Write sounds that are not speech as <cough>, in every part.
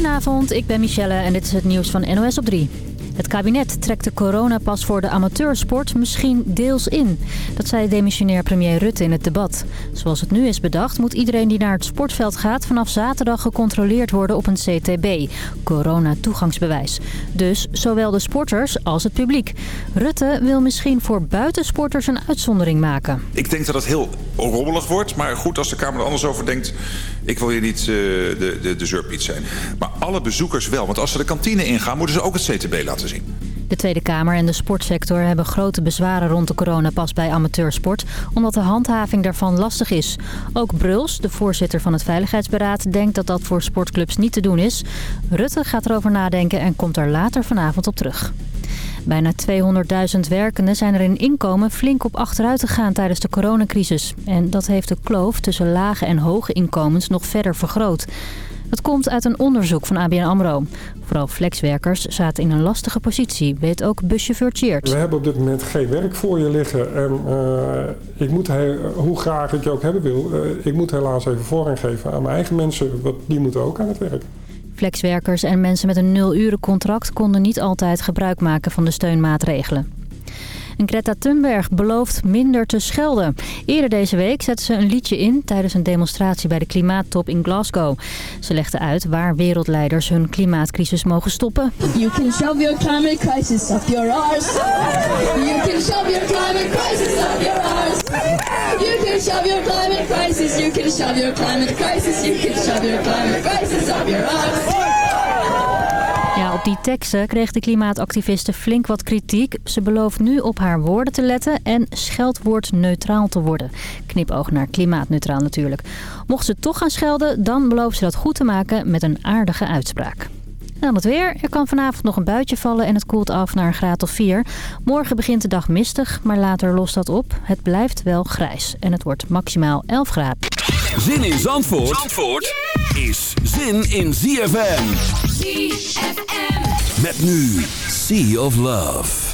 Goedenavond, ik ben Michelle en dit is het nieuws van NOS op 3. Het kabinet trekt de coronapas voor de amateursport misschien deels in. Dat zei demissionair premier Rutte in het debat. Zoals het nu is bedacht moet iedereen die naar het sportveld gaat... vanaf zaterdag gecontroleerd worden op een CTB, corona-toegangsbewijs. Dus zowel de sporters als het publiek. Rutte wil misschien voor buitensporters een uitzondering maken. Ik denk dat het heel rommelig wordt. Maar goed, als de Kamer er anders over denkt... ik wil hier niet uh, de, de, de zeurpiet zijn. Maar alle bezoekers wel. Want als ze de kantine ingaan, moeten ze ook het CTB laten zien. De Tweede Kamer en de sportsector hebben grote bezwaren rond de coronapas bij amateursport, omdat de handhaving daarvan lastig is. Ook Bruls, de voorzitter van het Veiligheidsberaad, denkt dat dat voor sportclubs niet te doen is. Rutte gaat erover nadenken en komt er later vanavond op terug. Bijna 200.000 werkenden zijn er in inkomen flink op achteruit gegaan tijdens de coronacrisis. En dat heeft de kloof tussen lage en hoge inkomens nog verder vergroot. Dat komt uit een onderzoek van ABN AMRO. Vooral flexwerkers zaten in een lastige positie, weet ook buschauffeur Cheert. We hebben op dit moment geen werk voor je liggen. En uh, ik moet, hoe graag ik je ook hebben wil, uh, ik moet helaas even voorrang geven aan mijn eigen mensen. Want die moeten ook aan het werk. Flexwerkers en mensen met een nul-uren-contract konden niet altijd gebruik maken van de steunmaatregelen. Greta Thunberg belooft minder te schelden. Eerder deze week zette ze een liedje in tijdens een demonstratie bij de klimaattop in Glasgow. Ze legde uit waar wereldleiders hun klimaatcrisis mogen stoppen. You can shove your climate crisis up your arse. You can shove your climate crisis up your arse. You can shove your climate crisis. You can shove your climate crisis. You can shove your climate crisis up your arse. Op die teksten kreeg de klimaatactiviste flink wat kritiek. Ze belooft nu op haar woorden te letten en scheldwoord neutraal te worden. Knipoog naar klimaatneutraal natuurlijk. Mocht ze toch gaan schelden, dan belooft ze dat goed te maken met een aardige uitspraak. Dan het weer. Er kan vanavond nog een buitje vallen en het koelt af naar een graad of 4. Morgen begint de dag mistig, maar later lost dat op. Het blijft wel grijs en het wordt maximaal 11 graden. Zin in Zandvoort, Zandvoort is zin in ZFM. ZFM. Met nu Sea of Love.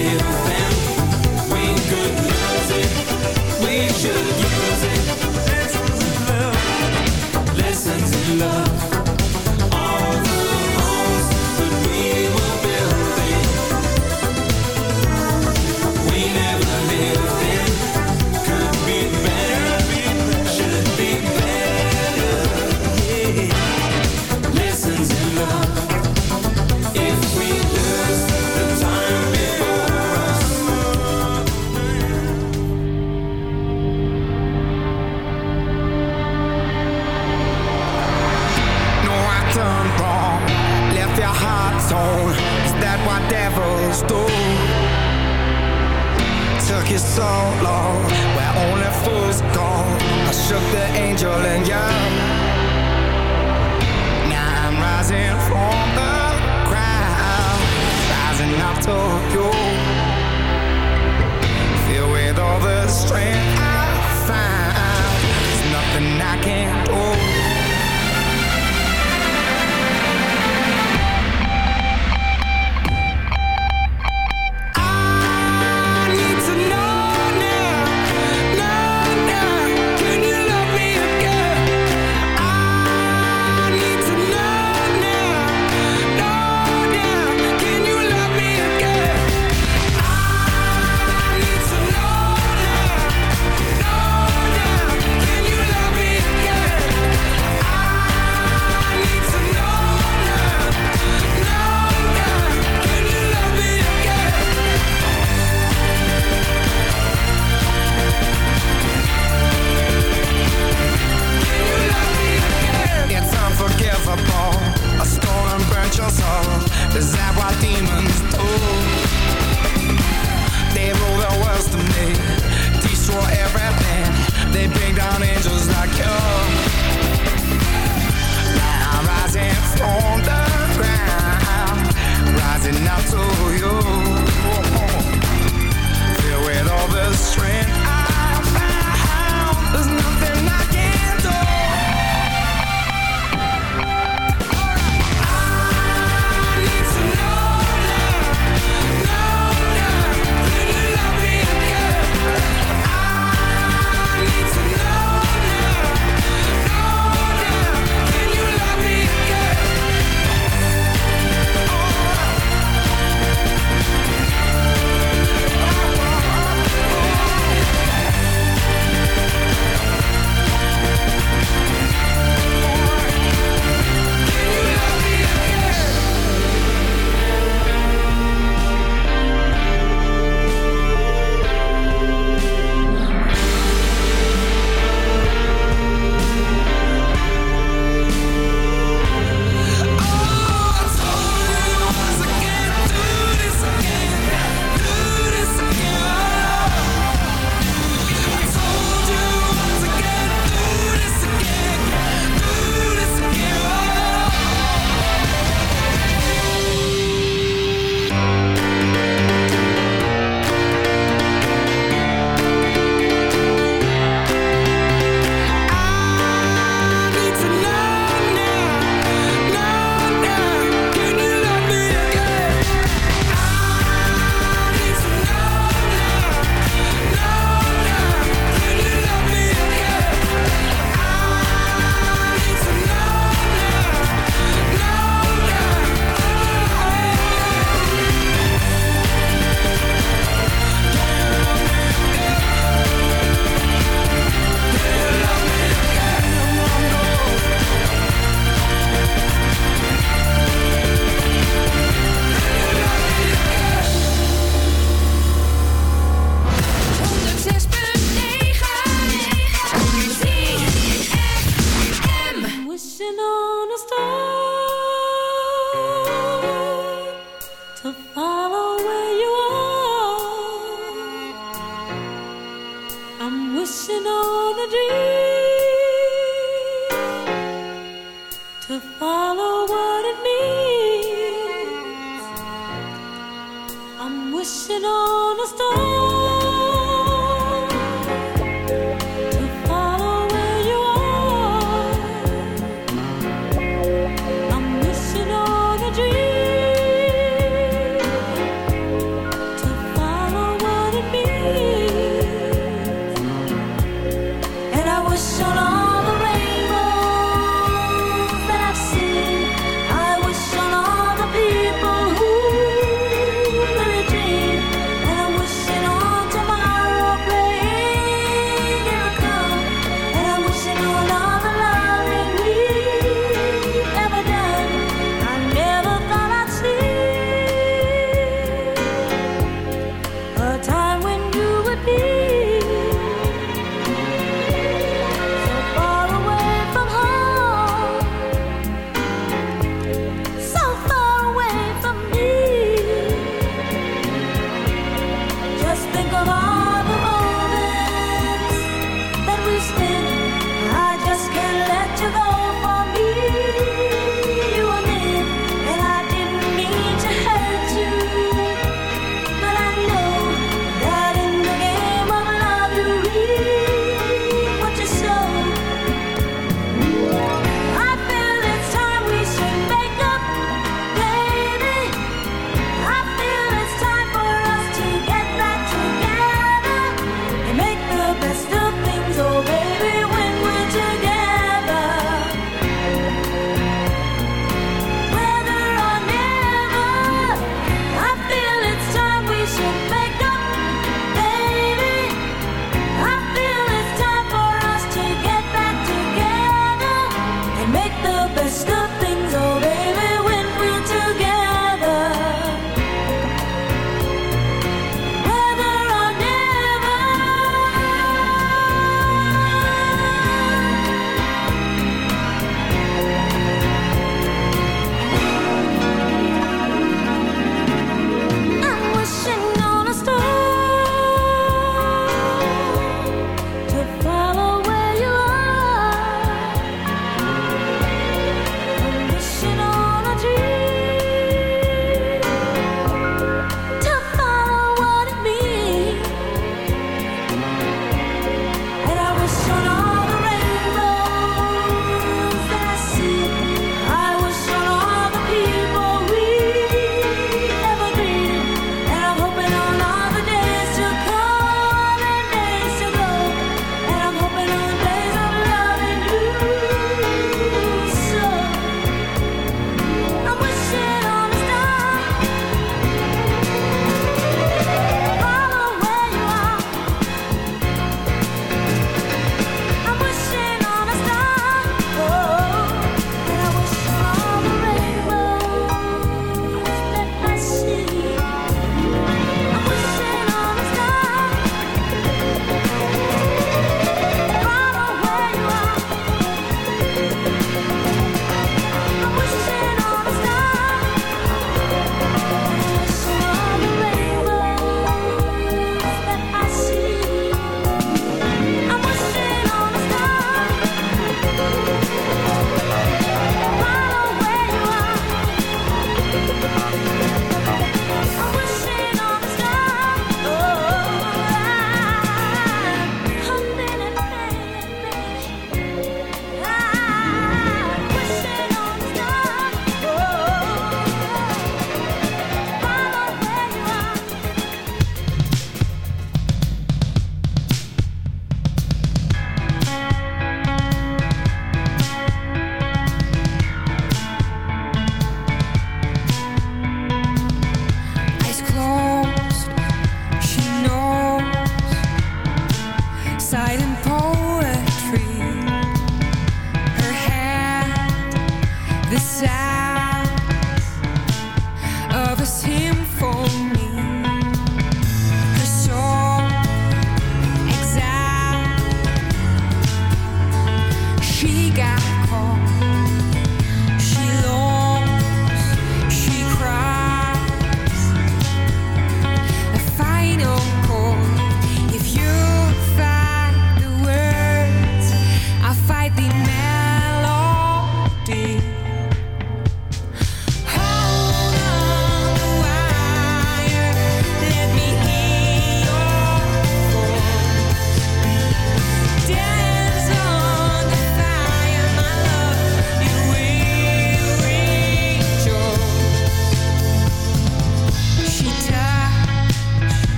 still family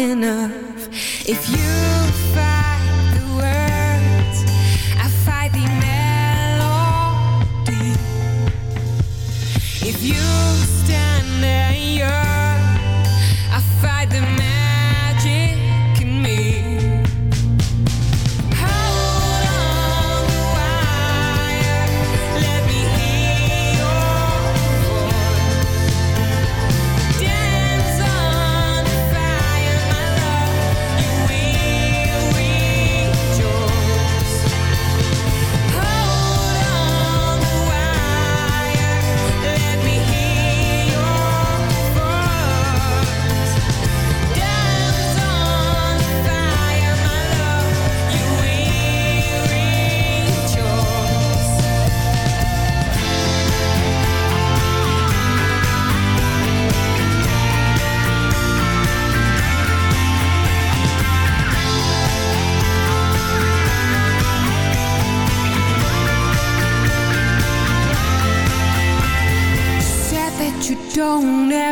in a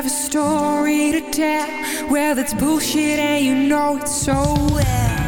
a story to tell. Well, it's bullshit, and you know it so well.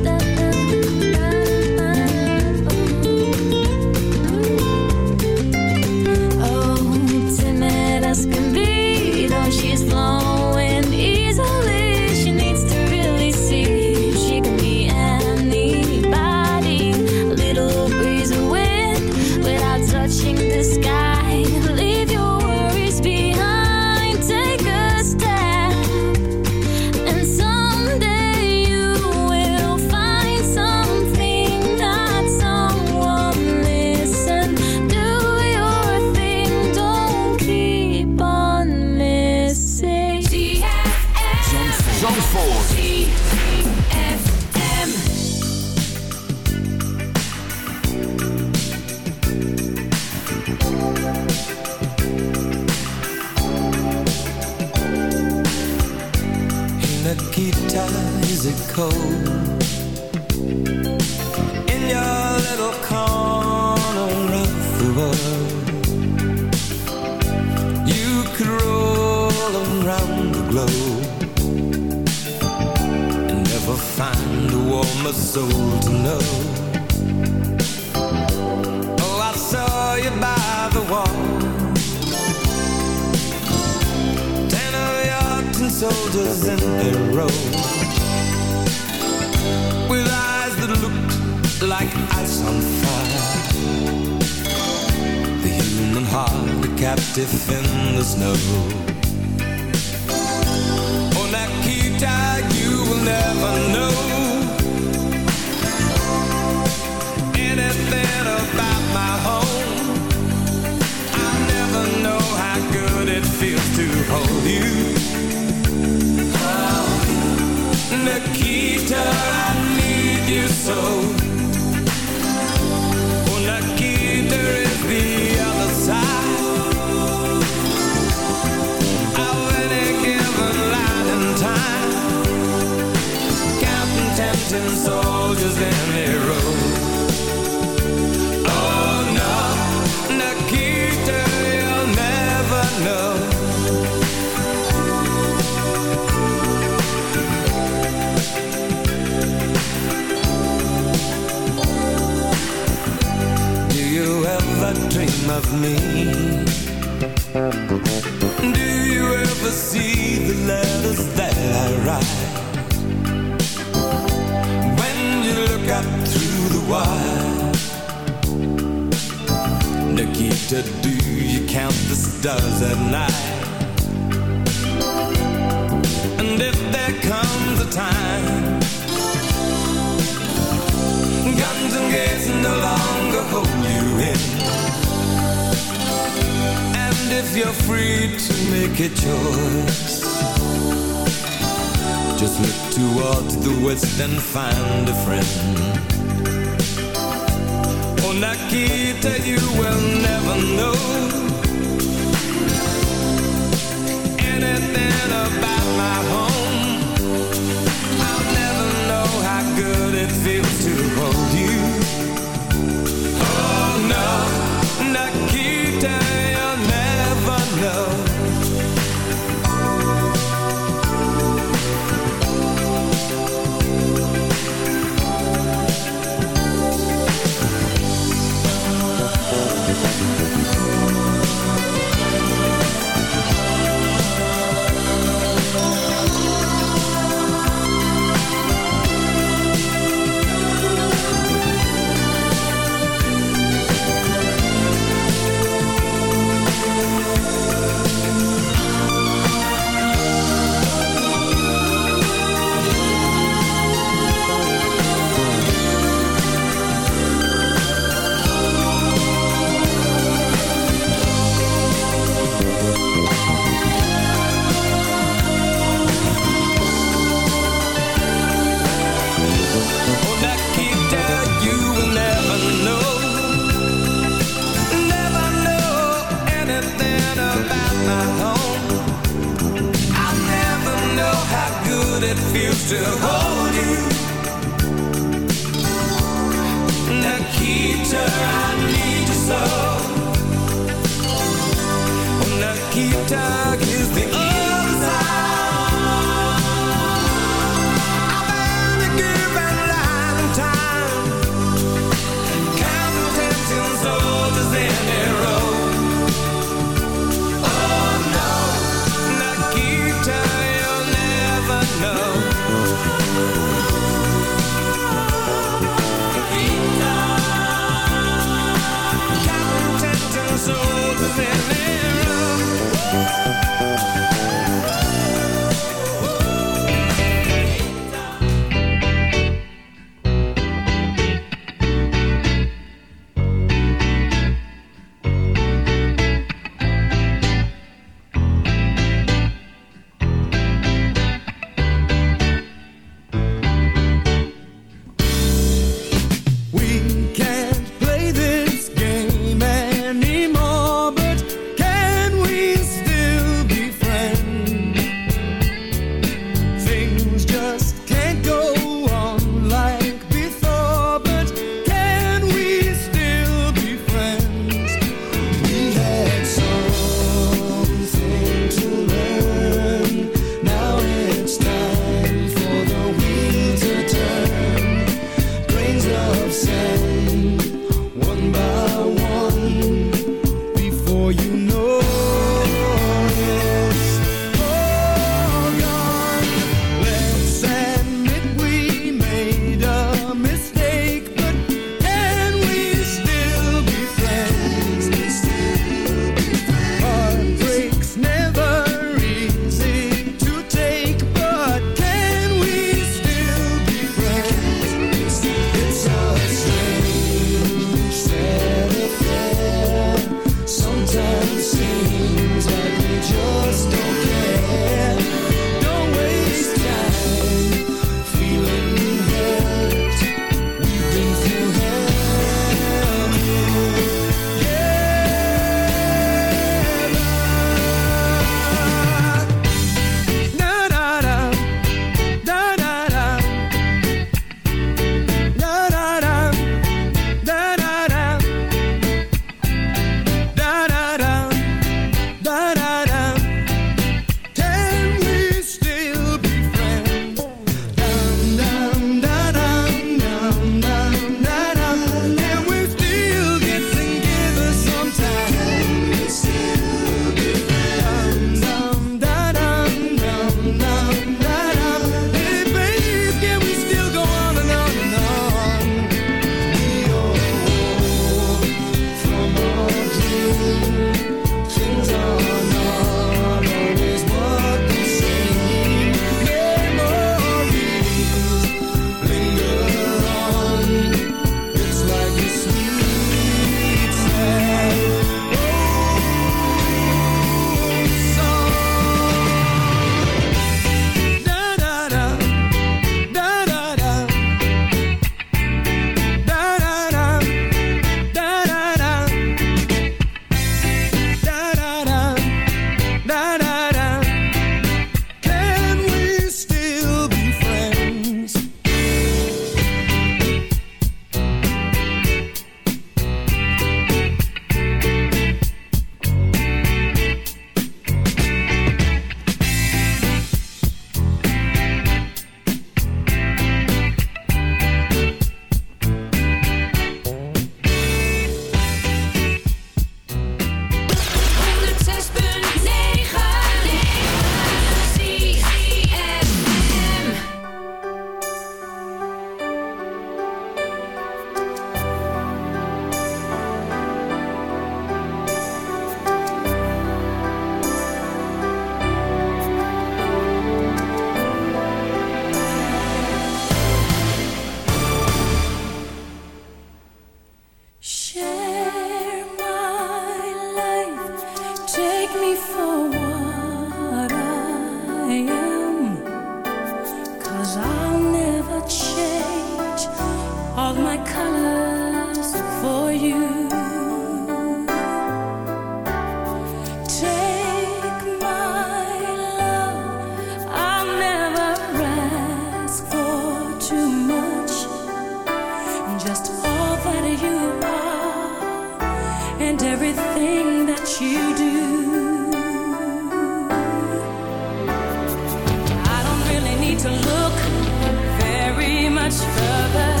much further.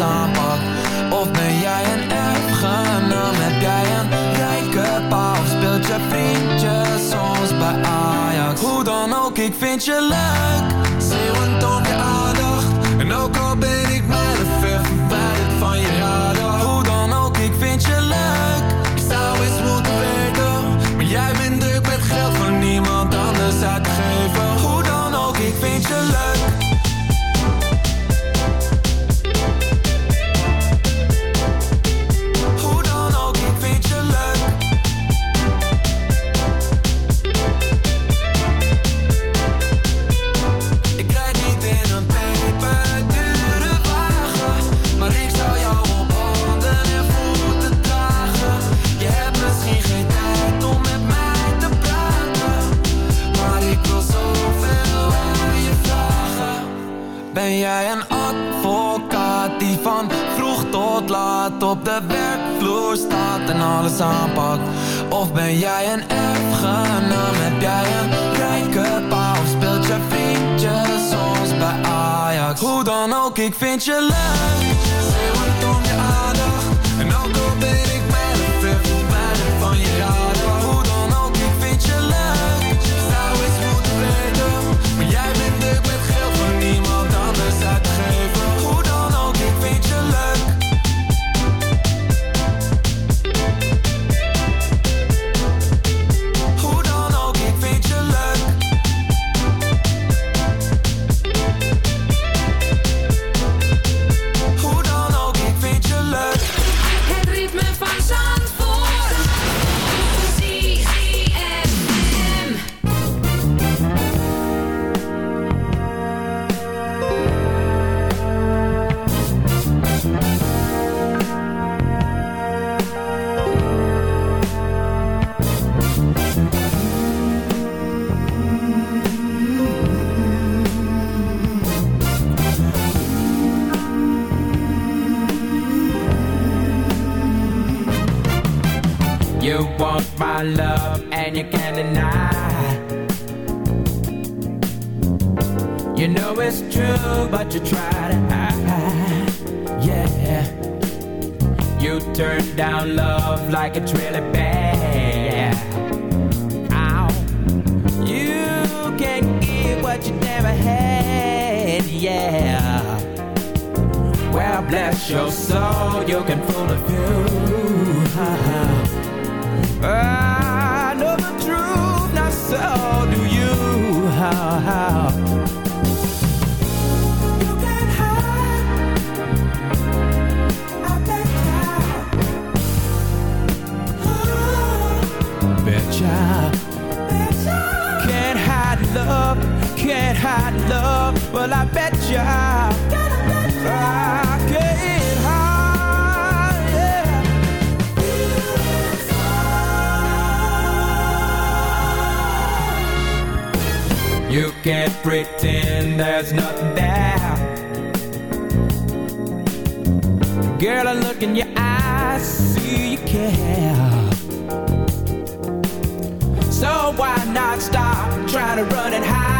Of ben jij een erfgenaam, heb jij een rijke pa Of speelt je vriendje soms bij Ajax? Hoe dan ook, ik vind je leuk. Zeeuwend om je aandacht. En ook al ben You know it's true, but you try to hide. Yeah. You turn down love like it's really bad. Ow. You can't give what you never had. Yeah. Well, bless your soul, you can fool a few. <laughs> I know the truth, not so do you. How, <laughs> how? Love. Well, I bet ya. I. You can't pretend there's nothing there. Girl, I look in your eyes, see you care. So why not stop trying to run and hide?